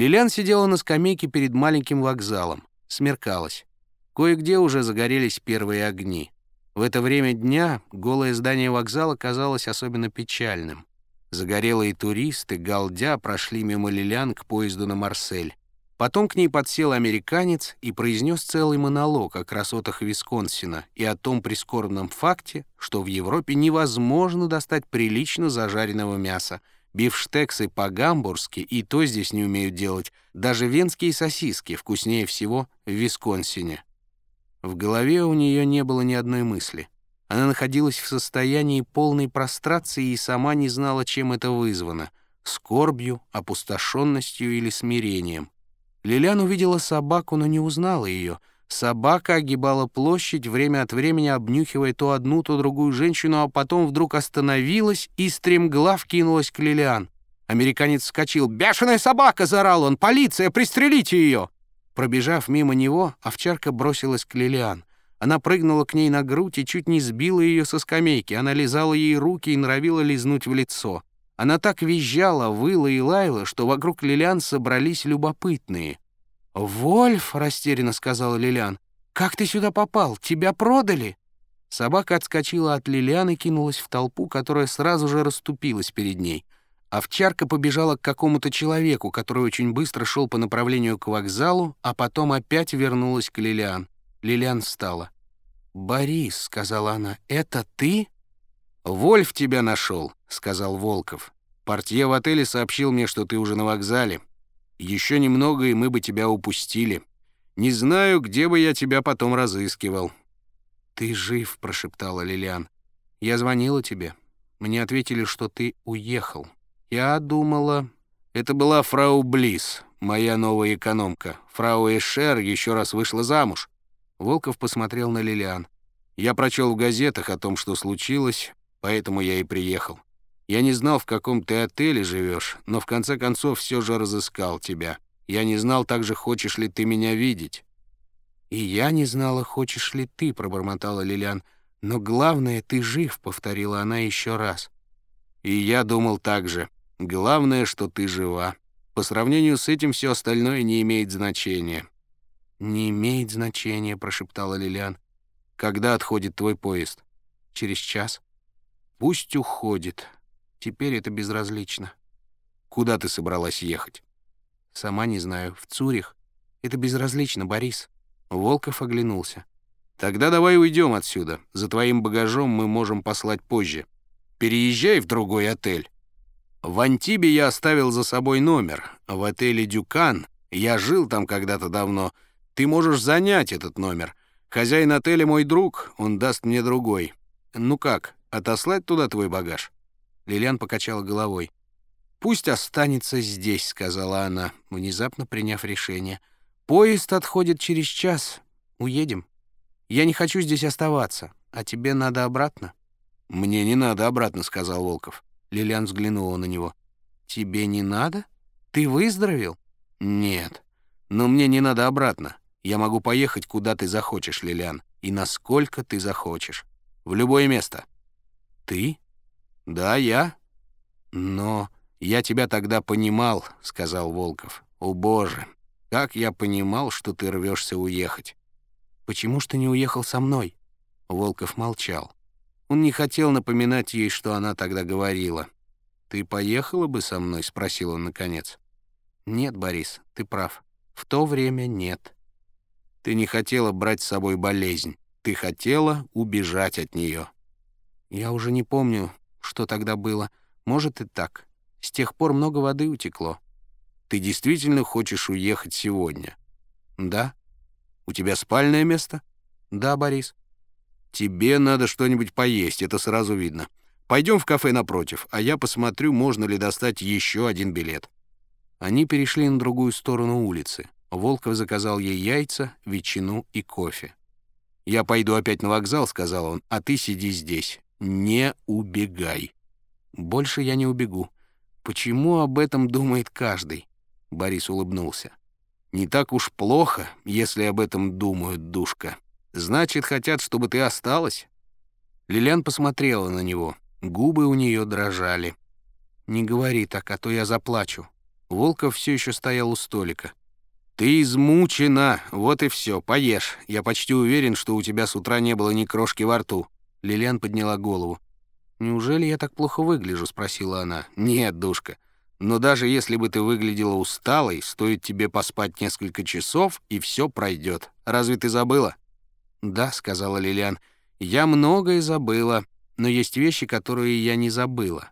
Лилиан сидела на скамейке перед маленьким вокзалом. Смеркалось. Кое-где уже загорелись первые огни. В это время дня голое здание вокзала казалось особенно печальным. Загорелые туристы, галдя, прошли мимо Лилиан к поезду на Марсель. Потом к ней подсел американец и произнес целый монолог о красотах Висконсина и о том прискорбном факте, что в Европе невозможно достать прилично зажаренного мяса. Бифштексы по-гамбургски и то здесь не умеют делать. Даже венские сосиски вкуснее всего в Висконсине. В голове у нее не было ни одной мысли. Она находилась в состоянии полной прострации и сама не знала, чем это вызвано — скорбью, опустошенностью или смирением. Лилиан увидела собаку, но не узнала ее. Собака огибала площадь, время от времени обнюхивая то одну, то другую женщину, а потом вдруг остановилась и стремглав кинулась к Лилиан. Американец вскочил. «Бешеная собака!» — заорал он. «Полиция! Пристрелите ее!» Пробежав мимо него, овчарка бросилась к Лилиан. Она прыгнула к ней на грудь и чуть не сбила ее со скамейки. Она лизала ей руки и норовила лизнуть в лицо. Она так визжала, выла и лаяла, что вокруг Лилиан собрались любопытные. «Вольф», — растерянно сказала Лилиан, — «как ты сюда попал? Тебя продали?» Собака отскочила от Лилиан и кинулась в толпу, которая сразу же расступилась перед ней. Овчарка побежала к какому-то человеку, который очень быстро шел по направлению к вокзалу, а потом опять вернулась к Лилиан. Лилиан встала. «Борис», — сказала она, — «это ты?» «Вольф тебя нашел», — сказал Волков. «Портье в отеле сообщил мне, что ты уже на вокзале. Еще немного, и мы бы тебя упустили. Не знаю, где бы я тебя потом разыскивал». «Ты жив», — прошептала Лилиан. «Я звонила тебе. Мне ответили, что ты уехал. Я думала...» «Это была фрау Близ, моя новая экономка. Фрау Эшер еще раз вышла замуж». Волков посмотрел на Лилиан. «Я прочел в газетах о том, что случилось, Поэтому я и приехал. Я не знал, в каком ты отеле живешь, но в конце концов все же разыскал тебя. Я не знал также, хочешь ли ты меня видеть». «И я не знала, хочешь ли ты», — пробормотала Лилиан. «Но главное, ты жив», — повторила она еще раз. «И я думал так же. Главное, что ты жива. По сравнению с этим все остальное не имеет значения». «Не имеет значения», — прошептала Лилиан. «Когда отходит твой поезд?» «Через час». Пусть уходит. Теперь это безразлично. Куда ты собралась ехать? Сама не знаю. В Цюрих. Это безразлично, Борис. Волков оглянулся. Тогда давай уйдем отсюда. За твоим багажом мы можем послать позже. Переезжай в другой отель. В Антибе я оставил за собой номер. В отеле «Дюкан». Я жил там когда-то давно. Ты можешь занять этот номер. Хозяин отеля мой друг, он даст мне другой. Ну как, Отослать туда твой багаж?» Лилиан покачала головой. «Пусть останется здесь», — сказала она, внезапно приняв решение. «Поезд отходит через час. Уедем. Я не хочу здесь оставаться. А тебе надо обратно?» «Мне не надо обратно», — сказал Волков. Лилиан взглянула на него. «Тебе не надо? Ты выздоровел?» «Нет. Но мне не надо обратно. Я могу поехать, куда ты захочешь, Лилиан, и насколько ты захочешь. В любое место». «Ты?» «Да, я». «Но я тебя тогда понимал», — сказал Волков. «О, Боже, как я понимал, что ты рвешься уехать». «Почему ж ты не уехал со мной?» Волков молчал. Он не хотел напоминать ей, что она тогда говорила. «Ты поехала бы со мной?» — спросил он наконец. «Нет, Борис, ты прав. В то время нет». «Ты не хотела брать с собой болезнь. Ты хотела убежать от нее. Я уже не помню, что тогда было. Может и так. С тех пор много воды утекло. Ты действительно хочешь уехать сегодня? Да. У тебя спальное место? Да, Борис. Тебе надо что-нибудь поесть, это сразу видно. Пойдем в кафе напротив, а я посмотрю, можно ли достать еще один билет. Они перешли на другую сторону улицы. Волков заказал ей яйца, ветчину и кофе. «Я пойду опять на вокзал», — сказал он, — «а ты сиди здесь. «Не убегай». «Больше я не убегу. Почему об этом думает каждый?» Борис улыбнулся. «Не так уж плохо, если об этом думают, душка. Значит, хотят, чтобы ты осталась?» Лилиан посмотрела на него. Губы у нее дрожали. «Не говори так, а то я заплачу». Волков все еще стоял у столика. «Ты измучена, вот и все, поешь. Я почти уверен, что у тебя с утра не было ни крошки во рту». Лилиан подняла голову. «Неужели я так плохо выгляжу?» — спросила она. «Нет, душка. Но даже если бы ты выглядела усталой, стоит тебе поспать несколько часов, и все пройдет. Разве ты забыла?» «Да», — сказала Лилиан. «Я многое забыла, но есть вещи, которые я не забыла.